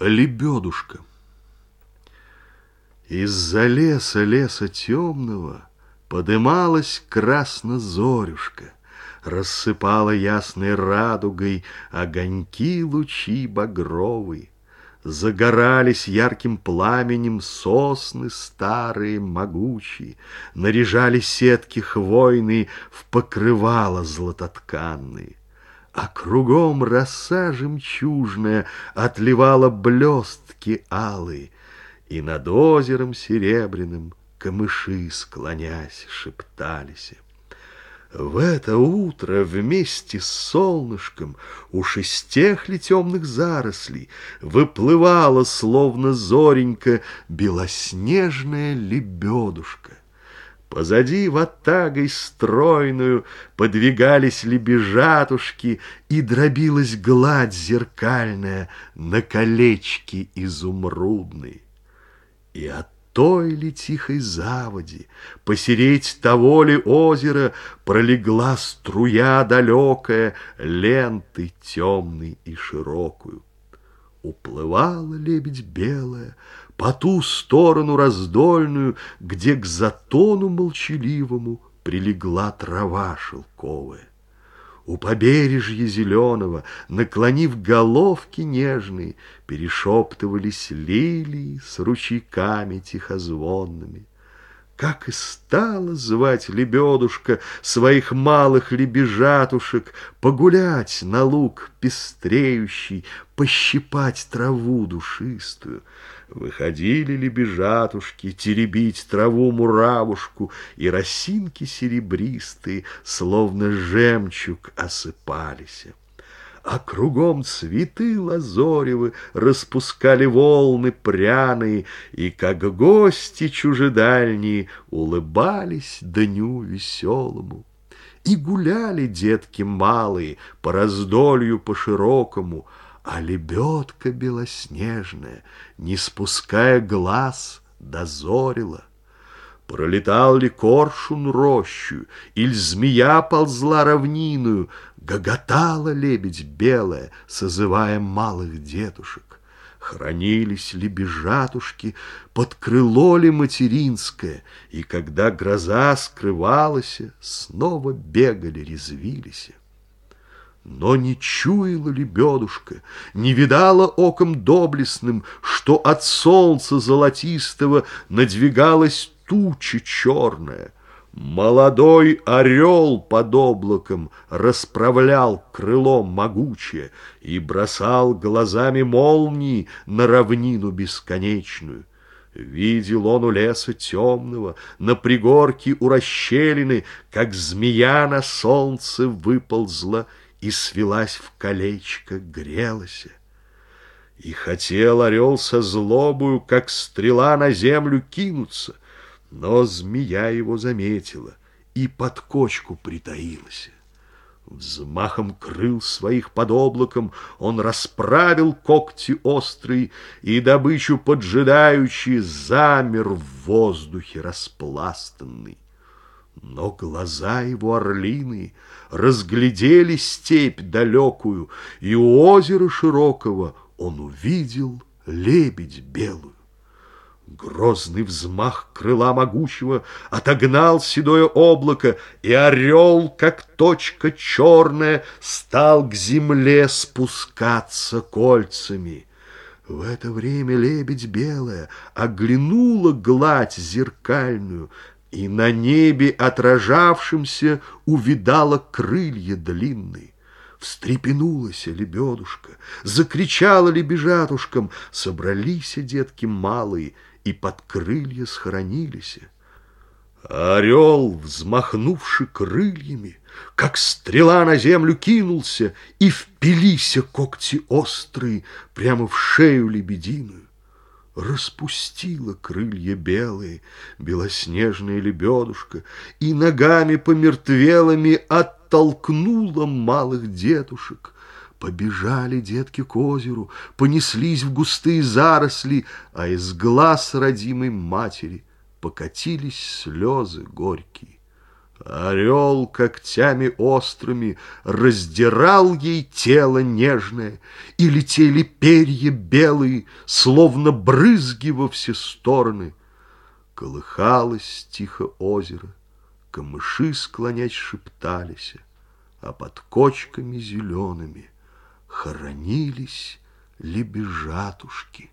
Лебедушка. Из-за леса, леса темного Подымалась красно-зорюшка, Рассыпала ясной радугой Огоньки лучи багровые. Загорались ярким пламенем сосны старые, могучие, Наряжали сетки хвойные в покрывало златотканные а кругом роса жемчужная отливала блестки алые, и над озером серебряным камыши, склонясь, шептались. В это утро вместе с солнышком уж из ли темных зарослей выплывала, словно зоренька, белоснежная лебедушка. Позади ватагой стройную Подвигались лебежатушки, И дробилась гладь зеркальная На колечке изумрудной. И от той ли тихой заводи, Посереть того ли озера Пролегла струя далекая Лентой темной и широкую. Уплывала лебедь белая, по ту сторону раздольную, где к затону молчаливому прилегла трава шелковая. У побережья зеленого, наклонив головки нежные, перешептывались лилии с ручейками тихозвонными. Как и стала звать лебедушка своих малых лебежатушек Погулять на луг пестреющий, пощипать траву душистую. Выходили лебежатушки теребить траву муравушку, И росинки серебристые, словно жемчуг, осыпались а кругом цветы лазоревы распускали волны пряные, и, как гости чужедальние, улыбались дню веселому. И гуляли детки малые по раздолью по широкому, а лебедка белоснежная, не спуская глаз, дозорила. Пролетал ли коршун рощу, Иль змея ползла равниную, Гоготала лебедь белая, Созывая малых дедушек. Хранились ли бежатушки Под крыло ли материнское, И когда гроза скрывалась, Снова бегали, резвились. Но не чуяла лебедушка, не видала оком доблестным, Что от солнца золотистого надвигалась туча черная. Молодой орел под облаком расправлял крылом могучее И бросал глазами молнии на равнину бесконечную. Видел он у леса темного, на пригорке у расщелины, Как змея на солнце выползла и свелась в колечко, грелась. И хотел орел со злобою, как стрела на землю кинуться, но змея его заметила и под кочку притаилась. Взмахом крыл своих под облаком он расправил когти острые и добычу поджидающий замер в воздухе распластанный. Но глаза его орлиные разглядели степь далекую, и у озера широкого он увидел лебедь белую. Грозный взмах крыла могучего отогнал седое облако, и орел, как точка черная, стал к земле спускаться кольцами. В это время лебедь белая оглянула гладь зеркальную, и на небе отражавшемся увидала крылья длинные. Встрепенулась лебедушка, закричала лебежатушкам, собрались детки малые — и под крылья схоронились. Орел, взмахнувши крыльями, как стрела на землю кинулся, и впилися когти острые прямо в шею лебединую. Распустила крылья белые, белоснежная лебедушка, и ногами помертвелыми оттолкнула малых детушек. Побежали детки к озеру, понеслись в густые заросли, а из глаз родимой матери покатились слезы горькие. Орел когтями острыми раздирал ей тело нежное, И летели перья белые, словно брызги во все стороны. Колыхалось тихо озеро, камыши склонясь шептались, А под кочками зелеными хоронились лебежатушки.